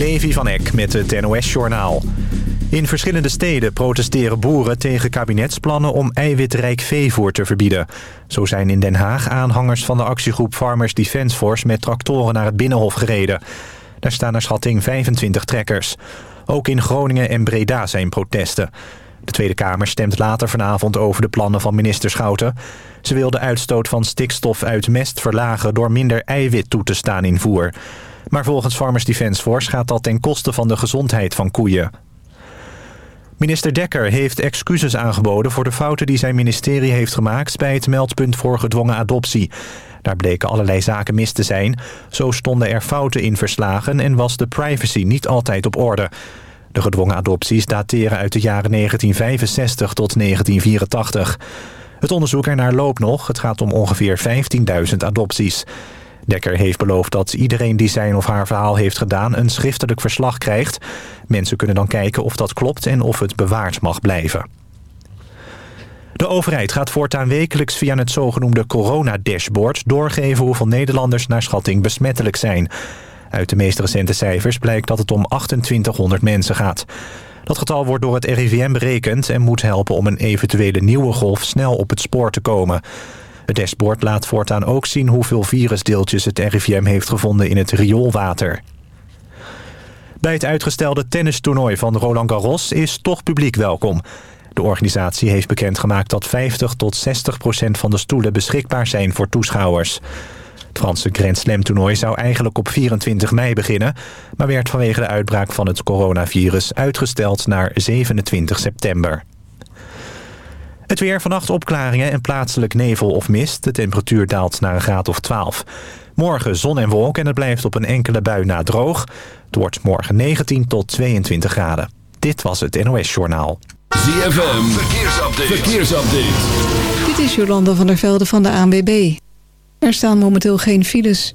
Levi van Eck met het NOS-journaal. In verschillende steden protesteren boeren tegen kabinetsplannen om eiwitrijk veevoer te verbieden. Zo zijn in Den Haag aanhangers van de actiegroep Farmers Defence Force met tractoren naar het Binnenhof gereden. Daar staan naar schatting 25 trekkers. Ook in Groningen en Breda zijn protesten. De Tweede Kamer stemt later vanavond over de plannen van minister Schouten. Ze wil de uitstoot van stikstof uit mest verlagen door minder eiwit toe te staan in voer. Maar volgens Farmers Defence Force gaat dat ten koste van de gezondheid van koeien. Minister Dekker heeft excuses aangeboden voor de fouten die zijn ministerie heeft gemaakt bij het meldpunt voor gedwongen adoptie. Daar bleken allerlei zaken mis te zijn. Zo stonden er fouten in verslagen en was de privacy niet altijd op orde. De gedwongen adopties dateren uit de jaren 1965 tot 1984. Het onderzoek ernaar loopt nog. Het gaat om ongeveer 15.000 adopties. Dekker heeft beloofd dat iedereen die zijn of haar verhaal heeft gedaan... een schriftelijk verslag krijgt. Mensen kunnen dan kijken of dat klopt en of het bewaard mag blijven. De overheid gaat voortaan wekelijks via het zogenoemde coronadashboard... doorgeven hoeveel Nederlanders naar schatting besmettelijk zijn. Uit de meest recente cijfers blijkt dat het om 2800 mensen gaat. Dat getal wordt door het RIVM berekend... en moet helpen om een eventuele nieuwe golf snel op het spoor te komen... Het dashboard laat voortaan ook zien hoeveel virusdeeltjes het RIVM heeft gevonden in het rioolwater. Bij het uitgestelde tennistoernooi van Roland Garros is toch publiek welkom. De organisatie heeft bekendgemaakt dat 50 tot 60 procent van de stoelen beschikbaar zijn voor toeschouwers. Het Franse Grand Slam toernooi zou eigenlijk op 24 mei beginnen... maar werd vanwege de uitbraak van het coronavirus uitgesteld naar 27 september. Het weer vannacht opklaringen en plaatselijk nevel of mist. De temperatuur daalt naar een graad of 12. Morgen zon en wolk en het blijft op een enkele bui na droog. Het wordt morgen 19 tot 22 graden. Dit was het NOS Journaal. ZFM, verkeersupdate. verkeersupdate. Dit is Jolanda van der Velde van de ANWB. Er staan momenteel geen files.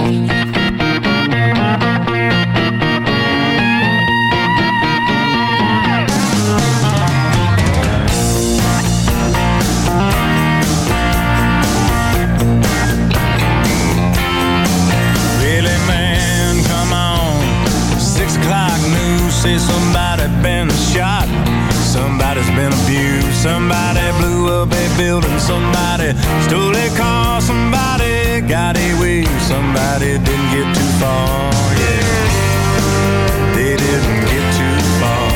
Somebody been shot. Somebody's been abused. Somebody blew up a building. Somebody stole a car. Somebody got away. Somebody didn't get too far. Yeah, they didn't get too far.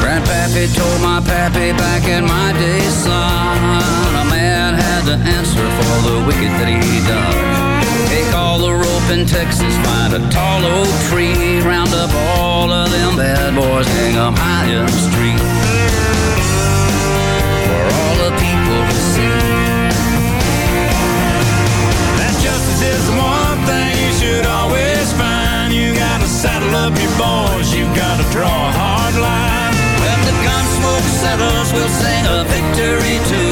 Grandpappy told my pappy back in my day, son, a man had to answer for the wicked that he done. All the rope in Texas, find a tall oak tree, round up all of them bad boys, hang 'em high in the street. For all the people to see. That justice is the one thing you should always find. You gotta saddle up your boys. You gotta draw a hard line. When the gun smoke settles, we'll sing a victory tune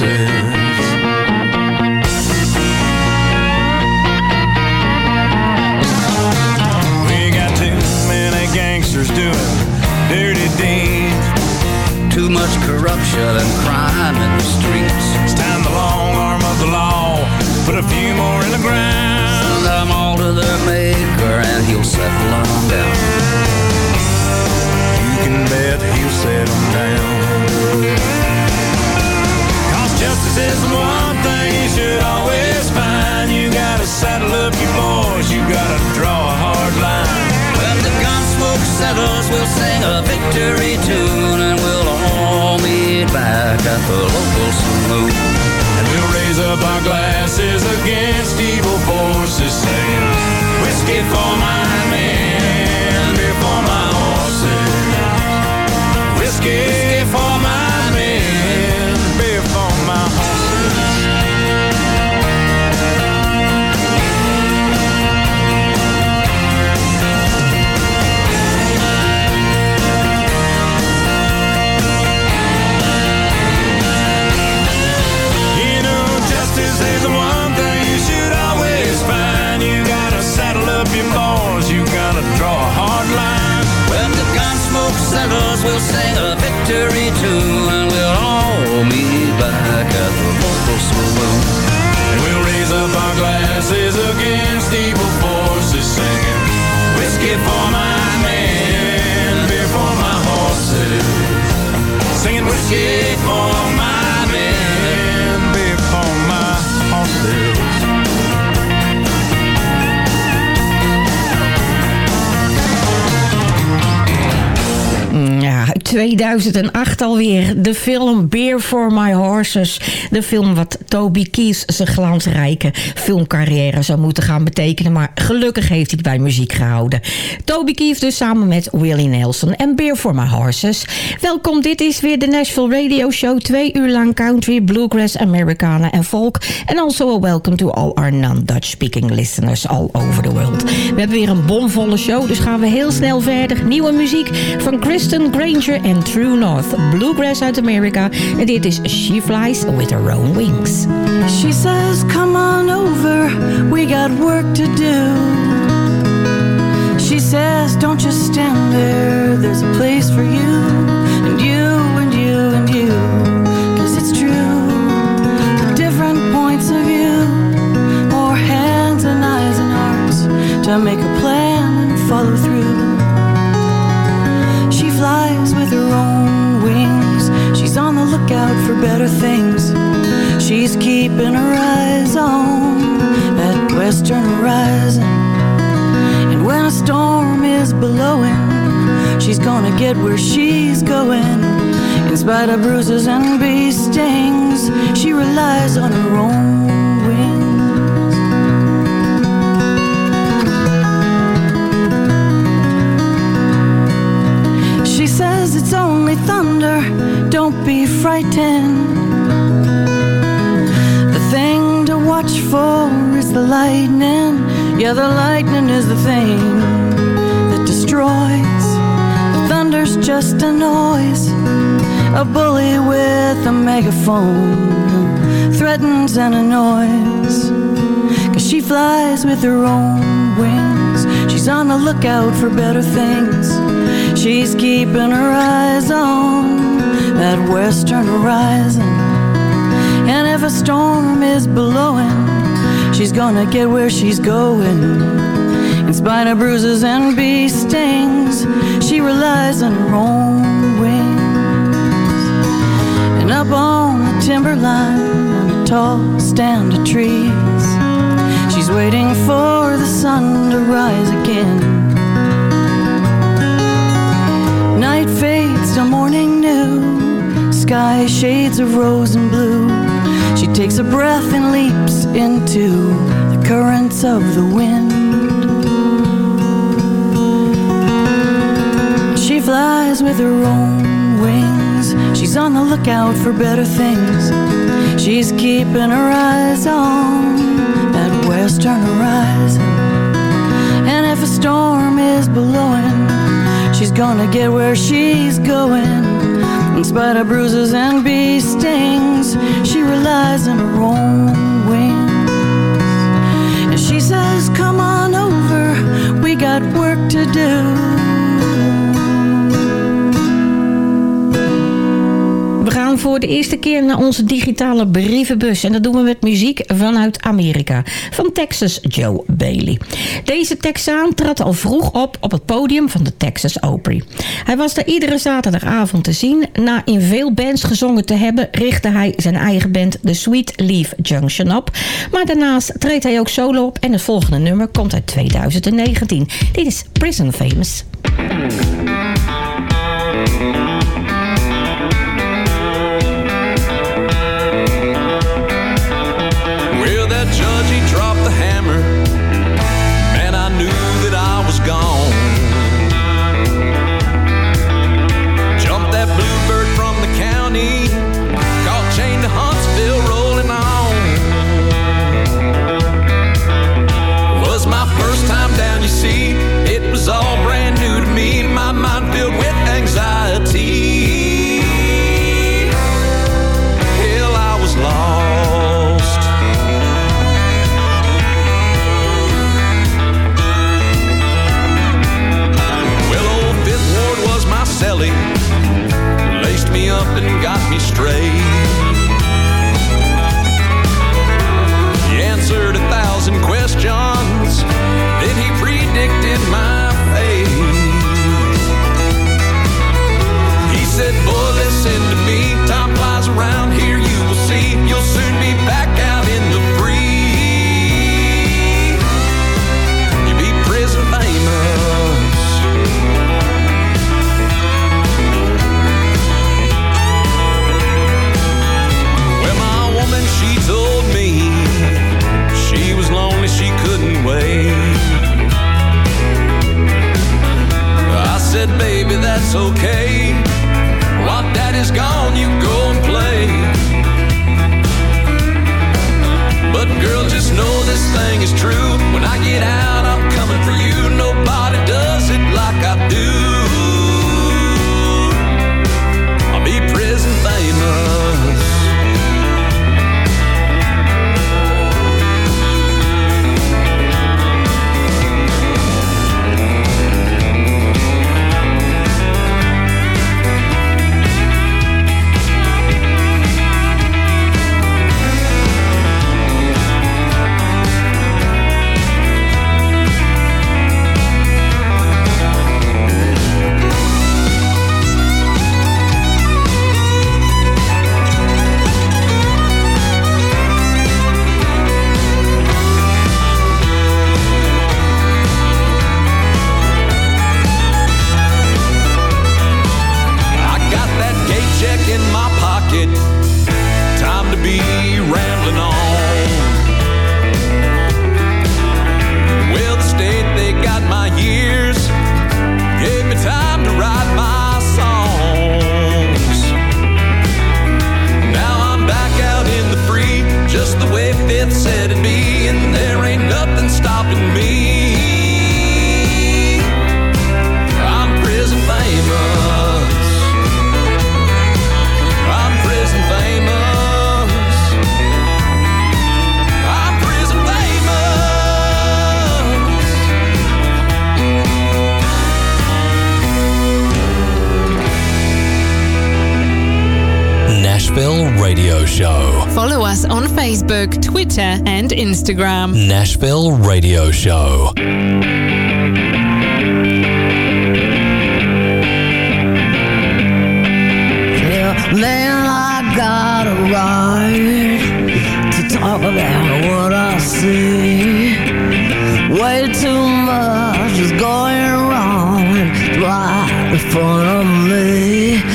my. We got too many gangsters doing dirty deeds. Too much corruption and crime in the streets. It's time the long arm of the law put a few more in the ground. Send them all to their maker and he'll settle them down. You can bet he'll set them down. Justice is the one thing you should always find. You gotta saddle up your boys, you gotta draw a hard line. When the gun smoke settles, we'll sing a victory tune and we'll all meet back at the local saloon. And we'll raise up our glasses against evil forces, saying, Whiskey for my men, beer for my horses. whiskey 2008 alweer. De film Beer for My Horses. De film wat Toby Keith zijn glansrijke filmcarrière zou moeten gaan betekenen. Maar gelukkig heeft hij het bij muziek gehouden. Toby Keith dus samen met Willie Nelson en Beer for My Horses. Welkom, dit is weer de Nashville Radio Show. Twee uur lang country, bluegrass, Americana en folk. En also a welcome to all our non-Dutch speaking listeners all over the world. We hebben weer een bomvolle show, dus gaan we heel snel verder. Nieuwe muziek van Kristen Granger en True North. Bluegrass uit Amerika. En dit is She Flies With Her Own Wings. She says, come on over, we got work to do. She says, don't just stand there, there's a place for you. And you, and you, and you. Cause it's true, different points of view. More hands and eyes and hearts to make a plan and follow through. She flies lookout for better things. She's keeping her eyes on that western horizon. And when a storm is blowing, she's gonna get where she's going. In spite of bruises and bee stings, she relies on her own thunder, don't be frightened. The thing to watch for is the lightning. Yeah, the lightning is the thing that destroys. The thunder's just a noise, a bully with a megaphone threatens and annoys. Cause she flies with her own wings. She's on the lookout for better things. She's keeping her eyes on that western horizon. And if a storm is blowing, she's gonna get where she's going. In spite of bruises and bee stings, she relies on her own wings. And up on the timberline, on a tall stand of trees, she's waiting for the sun to rise again. Morning new, sky shades of rose and blue. She takes a breath and leaps into the currents of the wind. She flies with her own wings. She's on the lookout for better things. She's keeping her eyes on that western horizon. And if a storm is blowing, she's gonna get where she's going. In spite of bruises and bee stings, she relies on her own wings. And she says, Come on over, we got work to do. Voor de eerste keer naar onze digitale brievenbus. En dat doen we met muziek vanuit Amerika. Van Texas Joe Bailey. Deze Texaan trad al vroeg op op het podium van de Texas Opry. Hij was daar iedere zaterdagavond te zien. Na in veel bands gezongen te hebben... richtte hij zijn eigen band The Sweet Leaf Junction op. Maar daarnaast treedt hij ook solo op. En het volgende nummer komt uit 2019. Dit is Prison Famous. said, baby, that's okay. While daddy's gone, you go and play. But girl, just know this thing is true. When I get out, I'm coming for you. Nobody Follow us on Facebook, Twitter, and Instagram. Nashville Radio Show. Man, I got a right to talk about what I see. Way too much is going wrong right in front of me.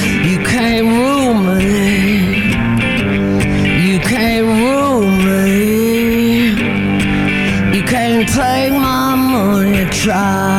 try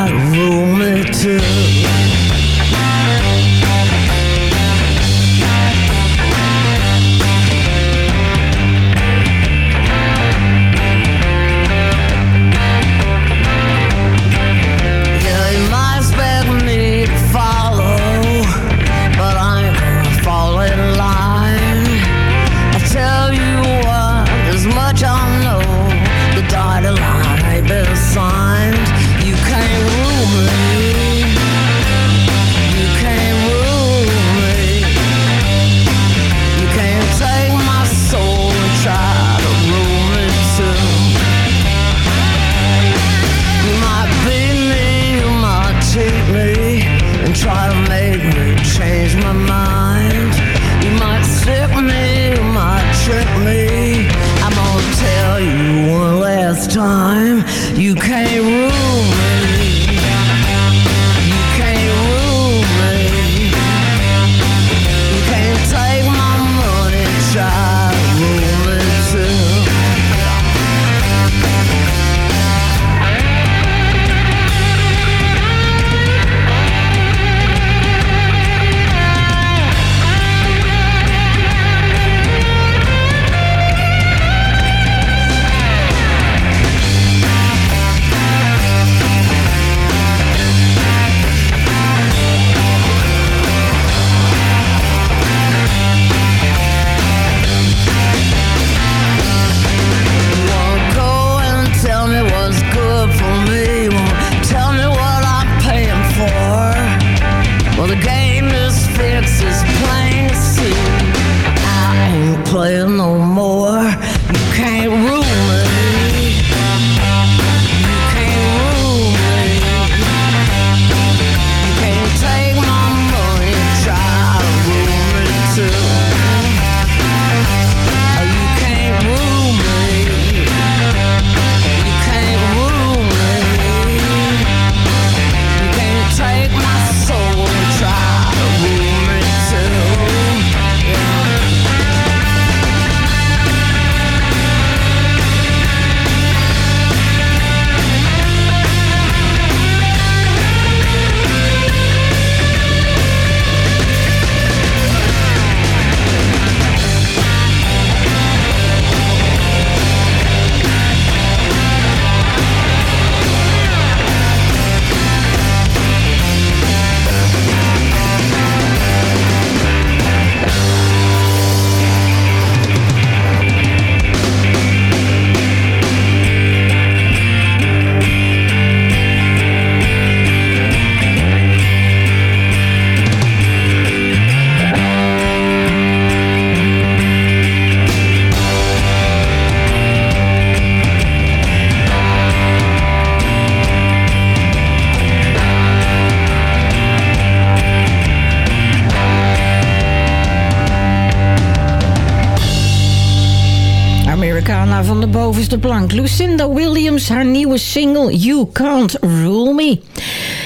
Van de bovenste plank. Lucinda Williams, haar nieuwe single You Can't Rule Me.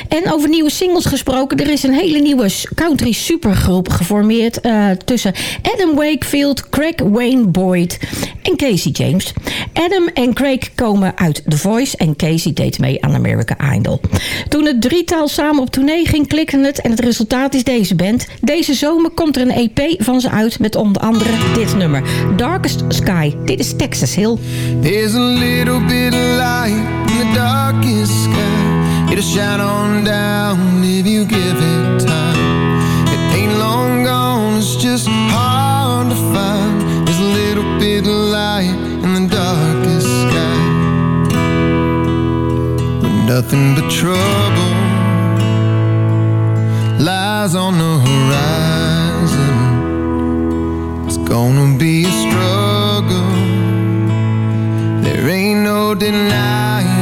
En over nieuwe singles gesproken, er is een hele nieuwe country supergroep geformeerd uh, tussen Adam Wakefield, Craig Wayne Boyd en Casey James. Adam en Craig komen uit The Voice en Casey deed mee aan American Idol. Toen het drietal samen op tournee ging, klikte het en het resultaat is deze band. Deze zomer komt er een EP van ze uit met onder andere dit nummer. Darkest Sky. Dit is Texas Hill. There's a little bit of light in the darkest sky. It'll shine on down if you give it time. It ain't long gone, it's just hard to find. There's a little bit of light in the darkest sky. But nothing but trouble lies on the horizon. It's gonna be a struggle. There ain't no denying.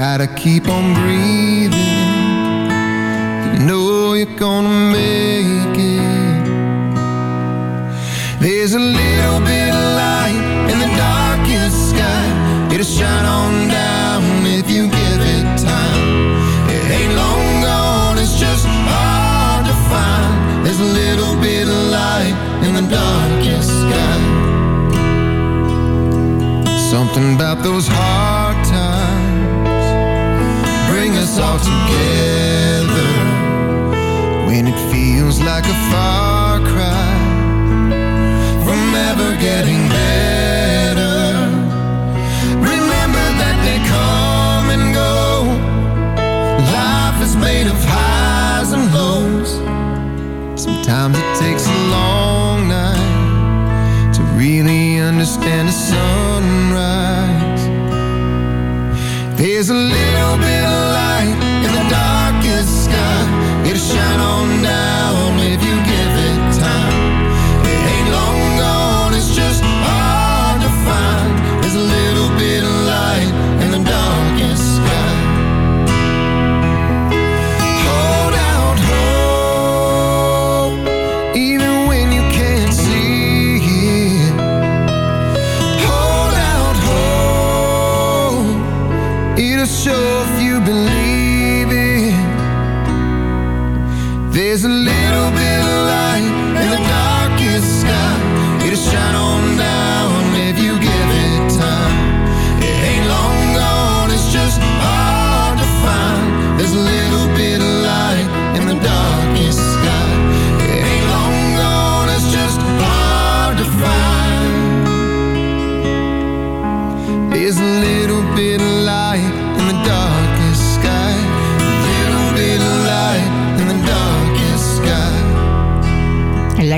Gotta keep on breathing. You know you're gonna make it. There's a little bit of light in the darkest sky. It'll shine on down if you give it time. It ain't long gone, it's just hard to find. There's a little bit of light in the darkest sky. Something about those bring us all together when it feels like a far cry from ever getting better. Remember that they come and go. Life is made of highs and lows. Sometimes it takes a long night to really understand the sunrise. There's a little bit reflection on me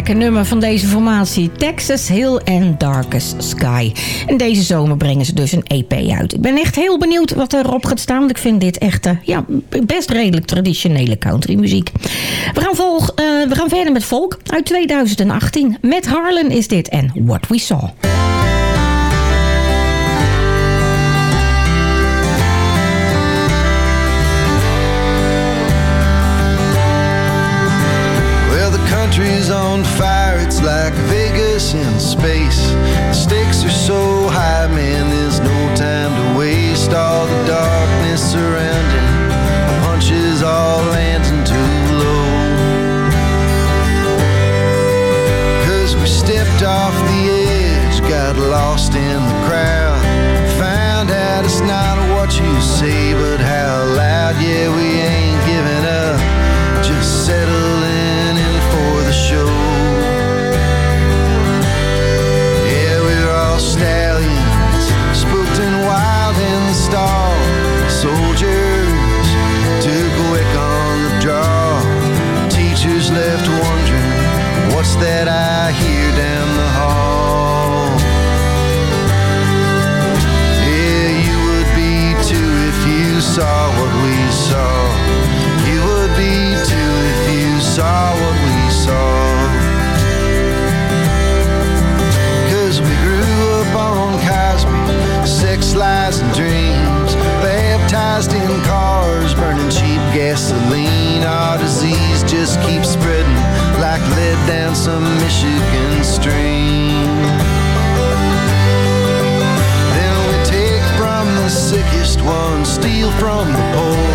lekker nummer van deze formatie. Texas Hill and Darkest Sky. En deze zomer brengen ze dus een EP uit. Ik ben echt heel benieuwd wat erop gaat staan. Want ik vind dit echt eh, ja, best redelijk traditionele countrymuziek. We gaan, volg, eh, we gaan verder met Volk uit 2018. Met Harlan is dit en What We Saw. Country's on fire, it's like Vegas in space. The stakes are so high, man, there's no time to waste. All the darkness surrounding, punches all landing too low. Cause we stepped off the edge, got lost in the crowd. Found out it's not what you say, but how loud, yeah, we ain't giving up. Just settling just keeps spreading like lead down some Michigan stream. Then we take from the sickest ones, steal from the poor.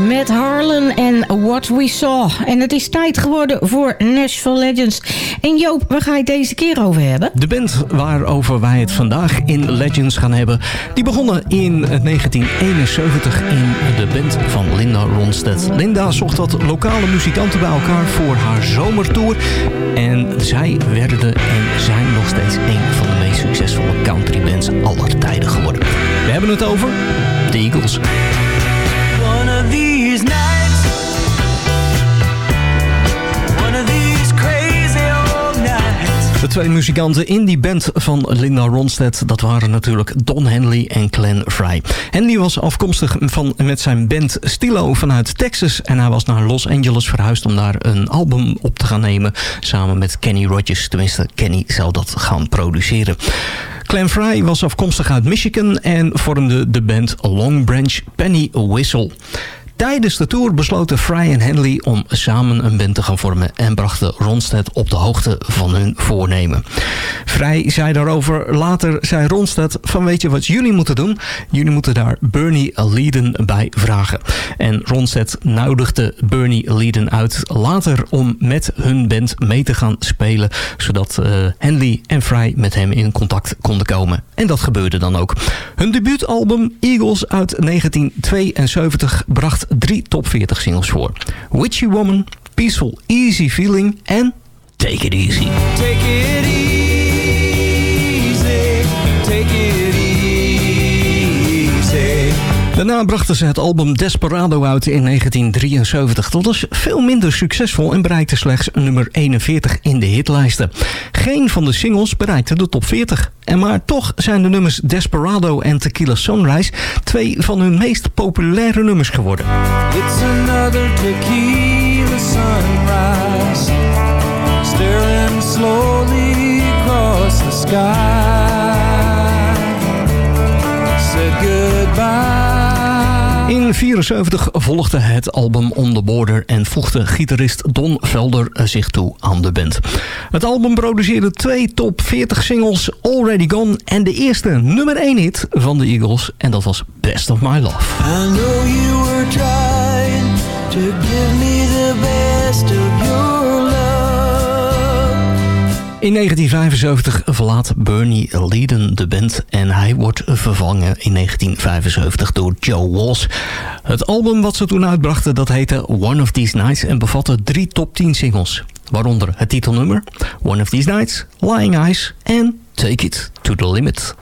Matt Harlan en What We Saw. En het is tijd geworden voor Nashville Legends. En Joop, waar ga je het deze keer over hebben? De band waarover wij het vandaag in Legends gaan hebben... die begonnen in 1971 in de band van Linda Ronstadt. Linda zocht wat lokale muzikanten bij elkaar voor haar zomertour. En zij werden en zijn nog steeds een van de meest succesvolle country bands aller tijden geworden. We hebben het over de Eagles. De twee muzikanten in die band van Linda Ronstadt... dat waren natuurlijk Don Henley en Glenn Fry. Henley was afkomstig van, met zijn band Stilo vanuit Texas... en hij was naar Los Angeles verhuisd om daar een album op te gaan nemen... samen met Kenny Rogers. Tenminste, Kenny zou dat gaan produceren. Glenn Fry was afkomstig uit Michigan... en vormde de band Long Branch Penny Whistle. Tijdens de tour besloten Fry en Henley om samen een band te gaan vormen... en brachten Ronstadt op de hoogte van hun voornemen. Fry zei daarover later, zei Ronstadt... van weet je wat jullie moeten doen? Jullie moeten daar Bernie Leiden bij vragen. En Ronstadt nodigde Bernie Leiden uit later... om met hun band mee te gaan spelen... zodat uh, Henley en Fry met hem in contact konden komen. En dat gebeurde dan ook. Hun debuutalbum Eagles uit 1972 bracht drie top 40 singles voor. Witchy Woman, Peaceful Easy Feeling en Take It Easy. Take it easy, take it easy. Daarna brachten ze het album Desperado uit in 1973. Dat was veel minder succesvol en bereikte slechts nummer 41 in de hitlijsten. Geen van de singles bereikte de top 40. En maar toch zijn de nummers Desperado en Tequila Sunrise twee van hun meest populaire nummers geworden. It's another tequila sunrise, staring slowly across the sky. Said goodbye. In 1974 volgde het album On The Border en voegde gitarist Don Velder zich toe aan de band. Het album produceerde twee top 40 singles, Already Gone en de eerste nummer 1 hit van de Eagles en dat was Best of My Love. I know you were In 1975 verlaat Bernie Leadon de band en hij wordt vervangen in 1975 door Joe Walsh. Het album wat ze toen uitbrachten dat heette One of These Nights en bevatte drie top 10 singles. Waaronder het titelnummer One of These Nights, Lying Eyes en Take It to the Limit.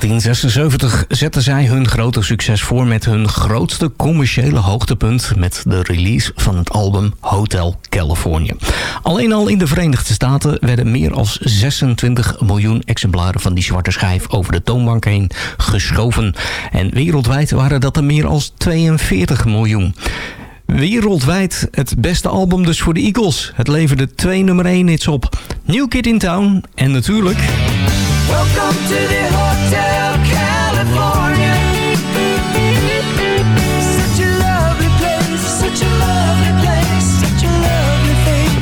1976 zetten zij hun grote succes voor met hun grootste commerciële hoogtepunt met de release van het album Hotel California. Alleen al in de Verenigde Staten werden meer dan 26 miljoen exemplaren van die zwarte schijf over de toonbank heen geschoven. En wereldwijd waren dat er meer dan 42 miljoen. Wereldwijd het beste album dus voor de Eagles. Het leverde twee nummer 1 hits op. New Kid in Town en natuurlijk...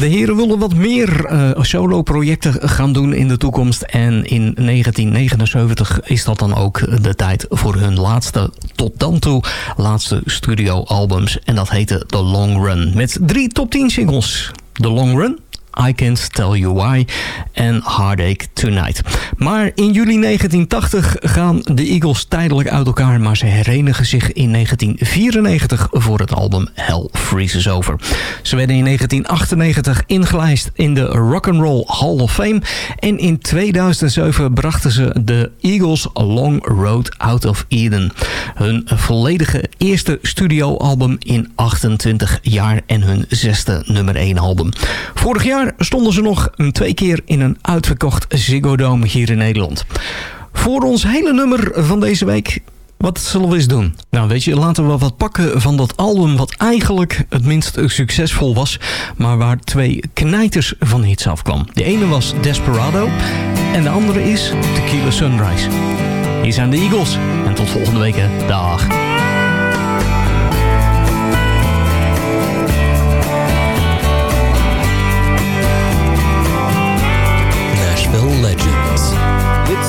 De heren willen wat meer eh, solo-projecten gaan doen in de toekomst. En in 1979 is dat dan ook de tijd voor hun laatste, tot dan toe, laatste studioalbums. En dat heette The Long Run. Met drie top 10 singles. The Long Run, I Can't Tell You Why en Heartache Tonight. Maar in juli 1980 gaan de Eagles tijdelijk uit elkaar... maar ze herenigen zich in 1994 voor het album Hell Freezes Over. Ze werden in 1998 ingelijst in de Rock'n'Roll Hall of Fame... en in 2007 brachten ze de Eagles Long Road Out of Eden. Hun volledige eerste studioalbum in 28 jaar en hun zesde nummer 1 album. Vorig jaar stonden ze nog twee keer in een uitverkocht Ziggo Dome hier in Nederland. Voor ons hele nummer van deze week wat zullen we eens doen? Nou weet je, laten we wat pakken van dat album wat eigenlijk het minst succesvol was. Maar waar twee knijters van hits afkwam. De ene was Desperado en de andere is Tequila Sunrise. Hier zijn de Eagles en tot volgende week. Dag.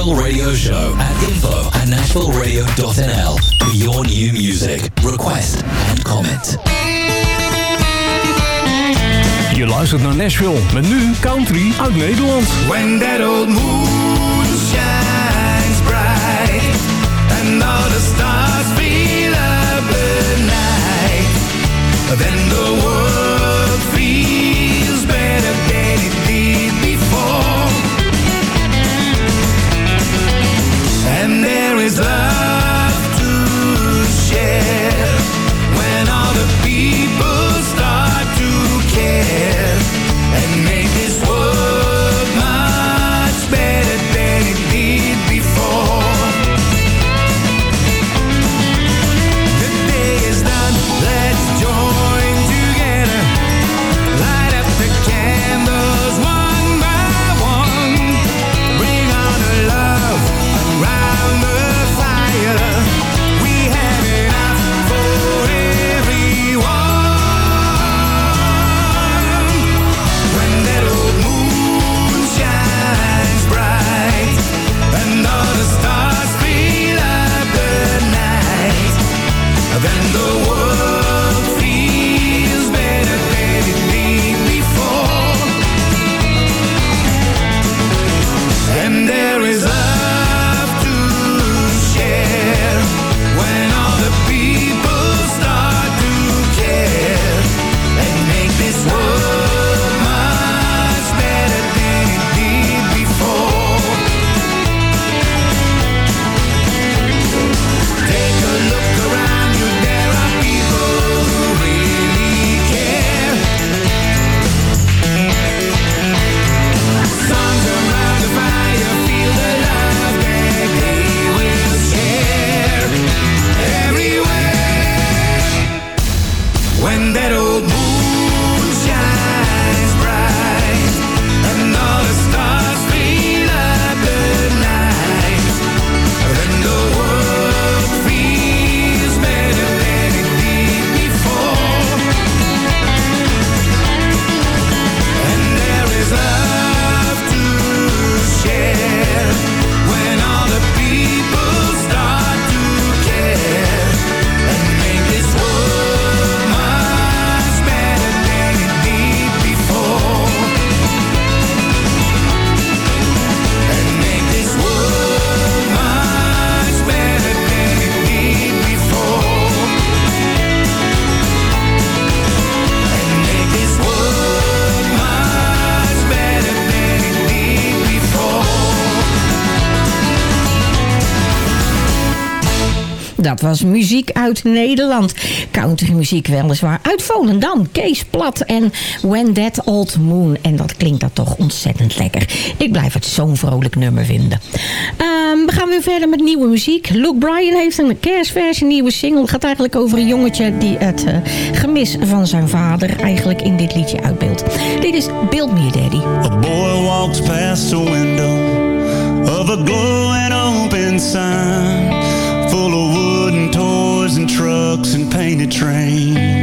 Nashville Radio Show at info at nashvilleradio.nl for your new music, request and comment. Je luistert naar Nashville met nu country uit Nederland. When that old moon shines bright and all the stars be like at night, then the world dat was muziek uit Nederland. Countrymuziek weliswaar. Uit Volendam, Kees Plat en When That Old Moon. En dat klinkt dat toch ontzettend lekker. Ik blijf het zo'n vrolijk nummer vinden. Ehm, we gaan weer verder met nieuwe muziek. Luke Bryan heeft een kerstversie, nieuwe single. Het gaat eigenlijk over een jongetje die het eh, gemis van zijn vader eigenlijk in dit liedje uitbeeldt. Dit is Build Me Daddy. A boy walks past the window of a glowing open sun. painted train.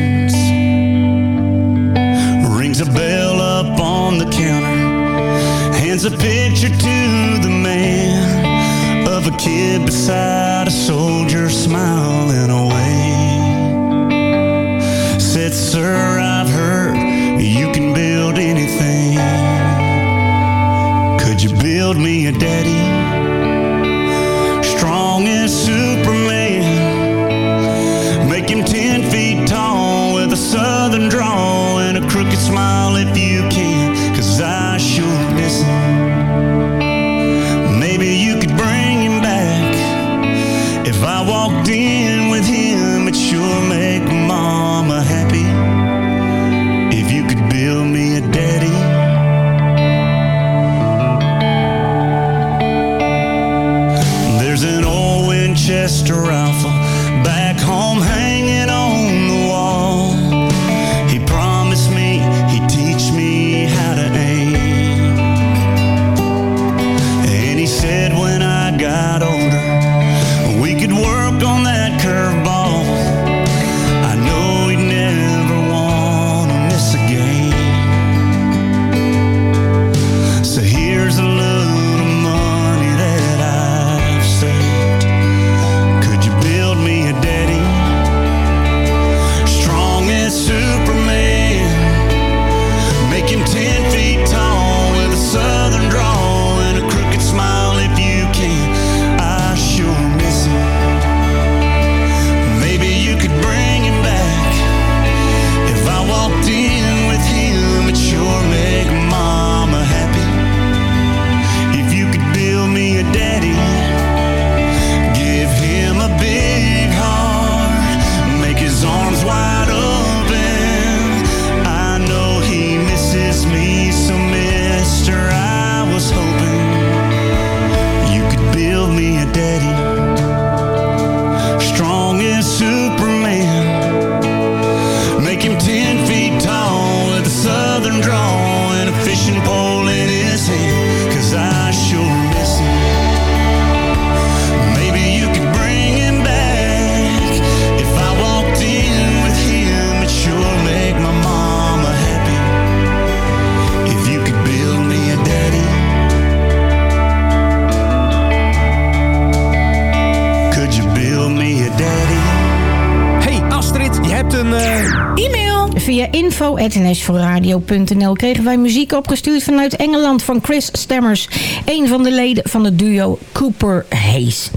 info.nsvoorradio.nl kregen wij muziek opgestuurd vanuit Engeland van Chris Stammers. Een van de leden van het duo Cooper Hayes.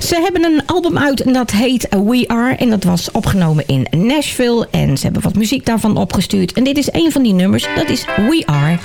Ze hebben een album uit en dat heet We Are. En dat was opgenomen in Nashville. En ze hebben wat muziek daarvan opgestuurd. En dit is een van die nummers. Dat is We Are.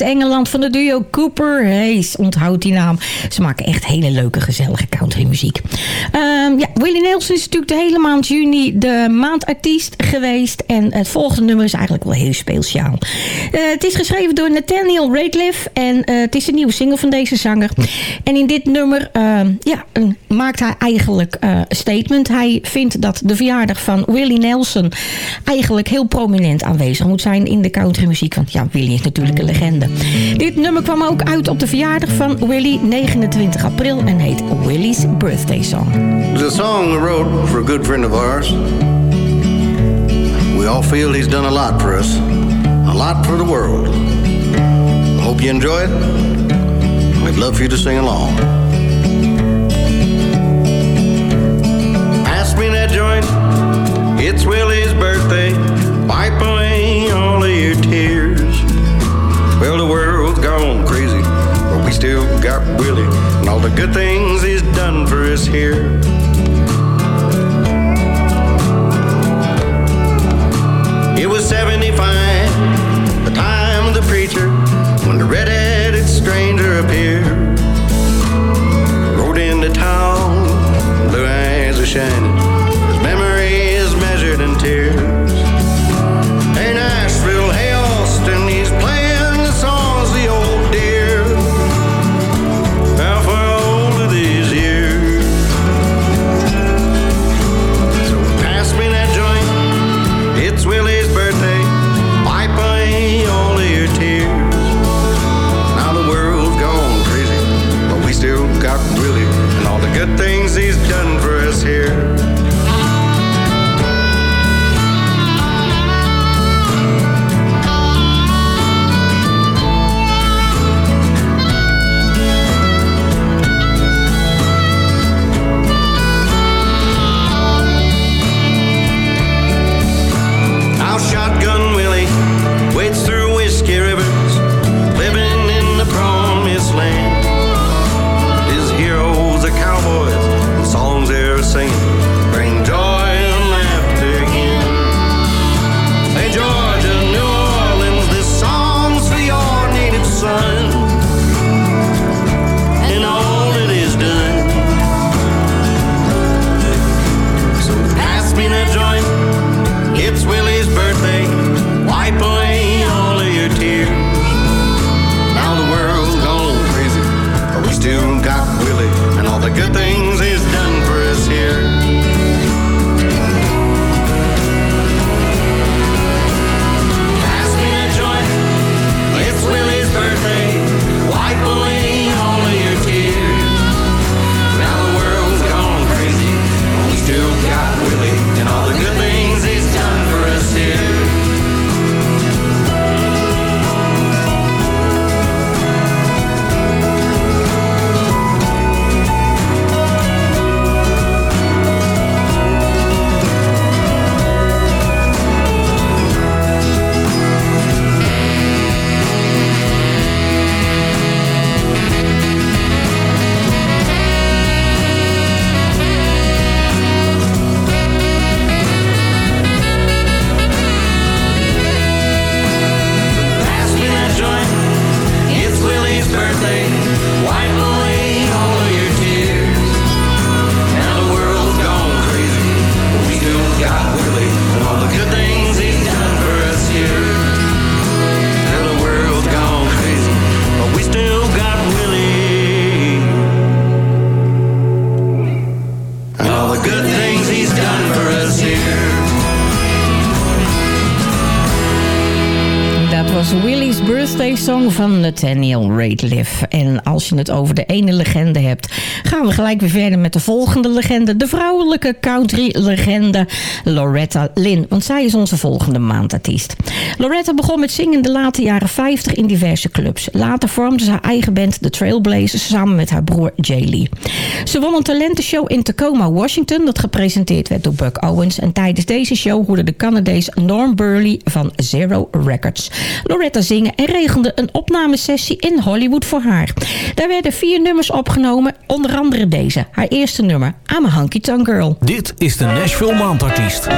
Uit Engeland van de duo Cooper Hayes. Onthoud die naam. Ze maken echt hele leuke, gezellige countrymuziek. Ehm ja, Willie Nelson is natuurlijk de hele maand juni de maandartiest geweest. En het volgende nummer is eigenlijk wel heel speciaal. Eh, het is geschreven door Nathaniel Rateliff. En eh, het is een nieuwe single van deze zanger. En in dit nummer ehm, ja, maakt hij eigenlijk eh, een statement. Hij vindt dat de verjaardag van Willie Nelson eigenlijk heel prominent aanwezig moet zijn in de countrymuziek. Want ja, Willie is natuurlijk een legende. Dit nummer kwam ook uit op de verjaardag van Willie, 29 april. En heet Willie's Birthday Song. It's a song we wrote for a good friend of ours. We all feel he's done a lot for us, a lot for the world. I hope you enjoy it. We'd love for you to sing along. Pass me that joint. It's Willie's birthday. Wipe away all of your tears. Well, the world's gone crazy, but we still got Willie and all the good things he's done for us here. shining. Nathaniel Radcliffe. En als je het over de ene hebt. Gaan we gelijk weer verder met de volgende legende. De vrouwelijke country legende Loretta Lynn. Want zij is onze volgende maandartiest. Loretta begon met zingen de late jaren 50 in diverse clubs. Later vormde ze haar eigen band The Trailblazers samen met haar broer Jay Lee. Ze won een talentenshow in Tacoma, Washington... dat gepresenteerd werd door Buck Owens. En tijdens deze show hoorde de Canadees Norm Burley van Zero Records. Loretta zingen en regelde een opnamesessie in Hollywood voor haar. Daar werden vier nummers op opgenomen. Onder andere deze, haar eerste nummer, I'm a Girl. Dit is de Nashville Maandartiest.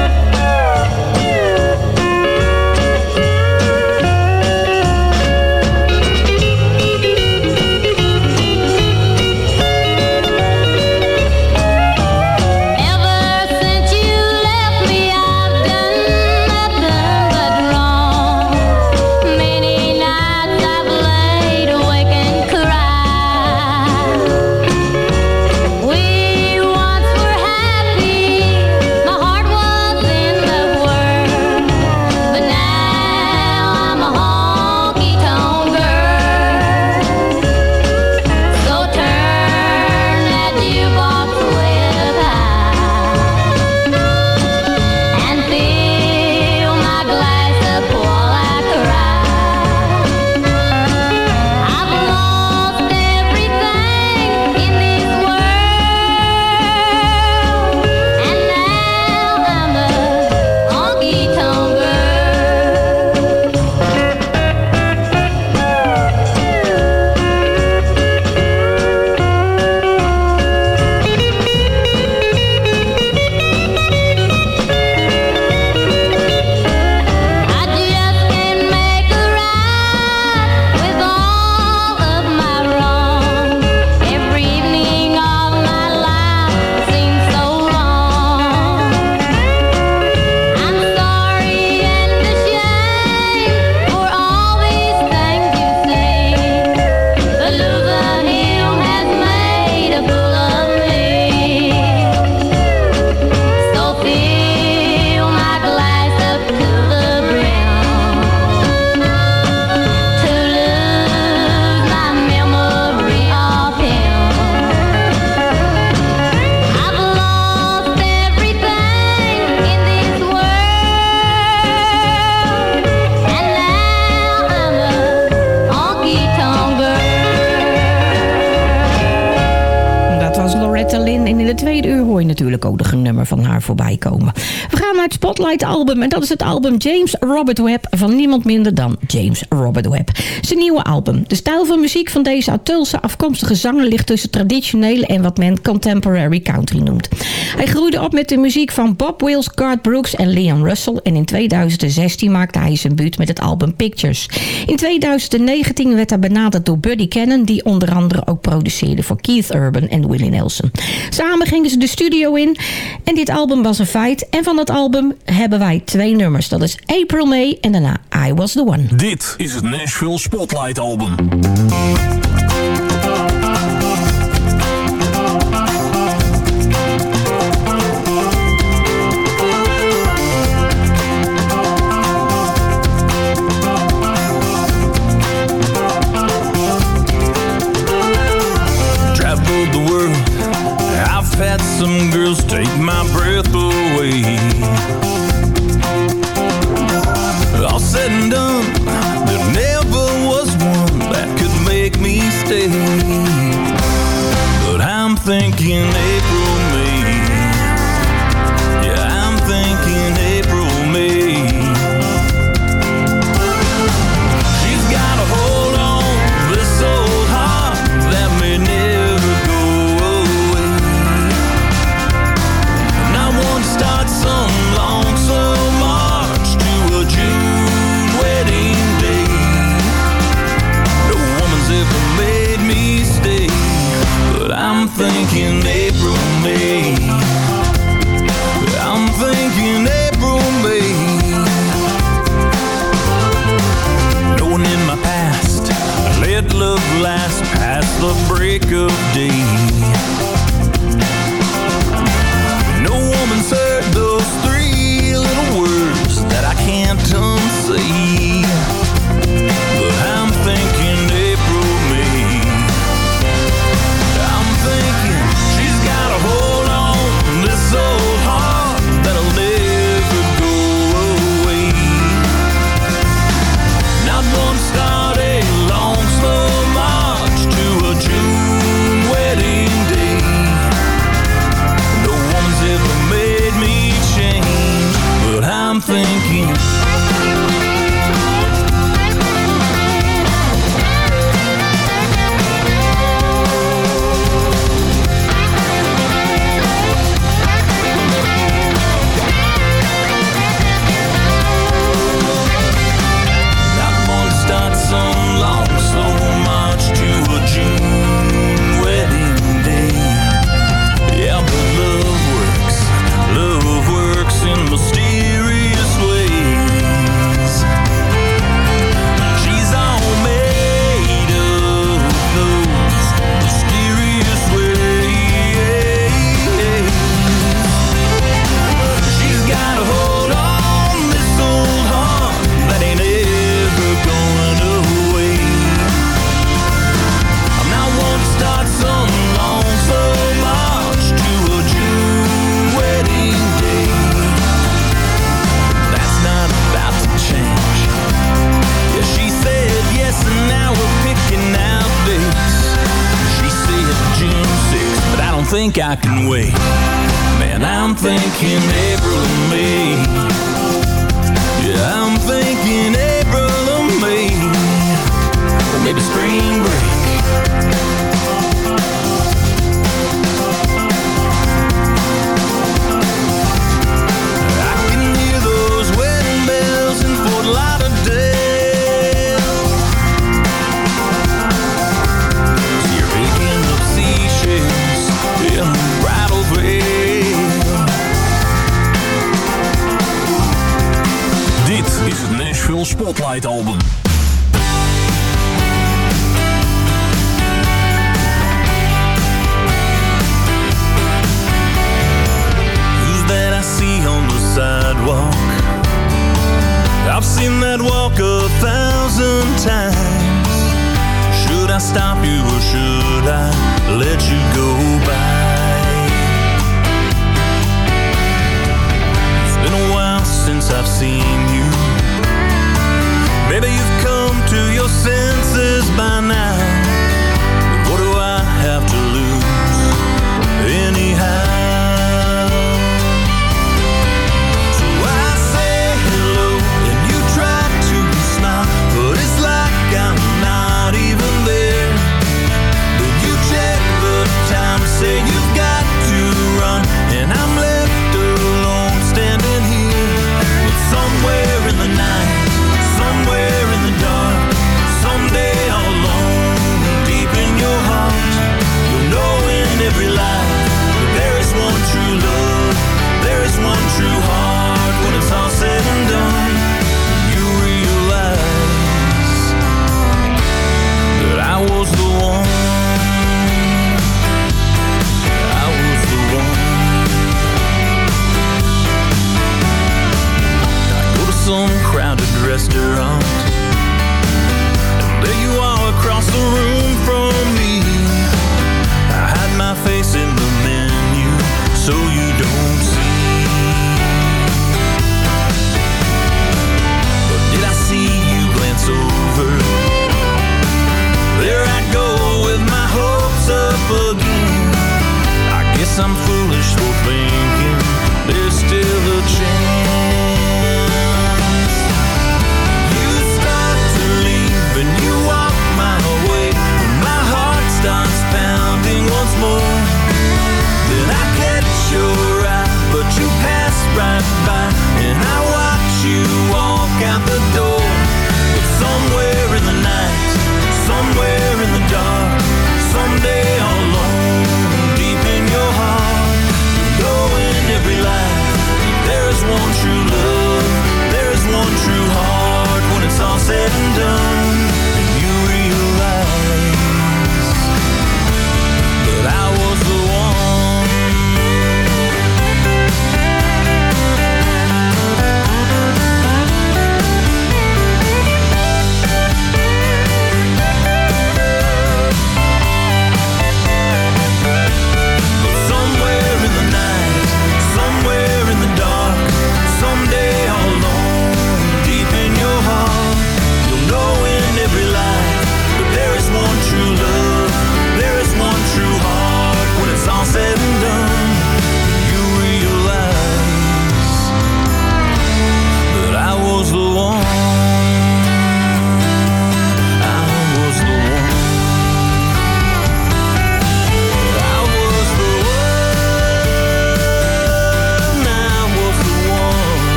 het album James Robert Webb van niemand minder dan James Robert Webb. Zijn nieuwe album. De stijl van muziek van deze atulse afkomstige zanger ligt tussen traditionele en wat men contemporary country noemt. Hij groeide op met de muziek van Bob Wills, Garth Brooks en Leon Russell. En in 2016 maakte hij zijn buurt met het album Pictures. In 2019 werd hij benaderd door Buddy Cannon... die onder andere ook produceerde voor Keith Urban en Willie Nelson. Samen gingen ze de studio in en dit album was een feit. En van dat album hebben wij twee nummers. Dat is April May en daarna I Was The One. Dit is het Nashville Spotlight Album. the world. I've had some girls take my breath away.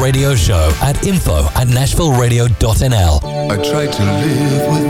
Radio Show at info at nashvilleradio.nl. I tried to live with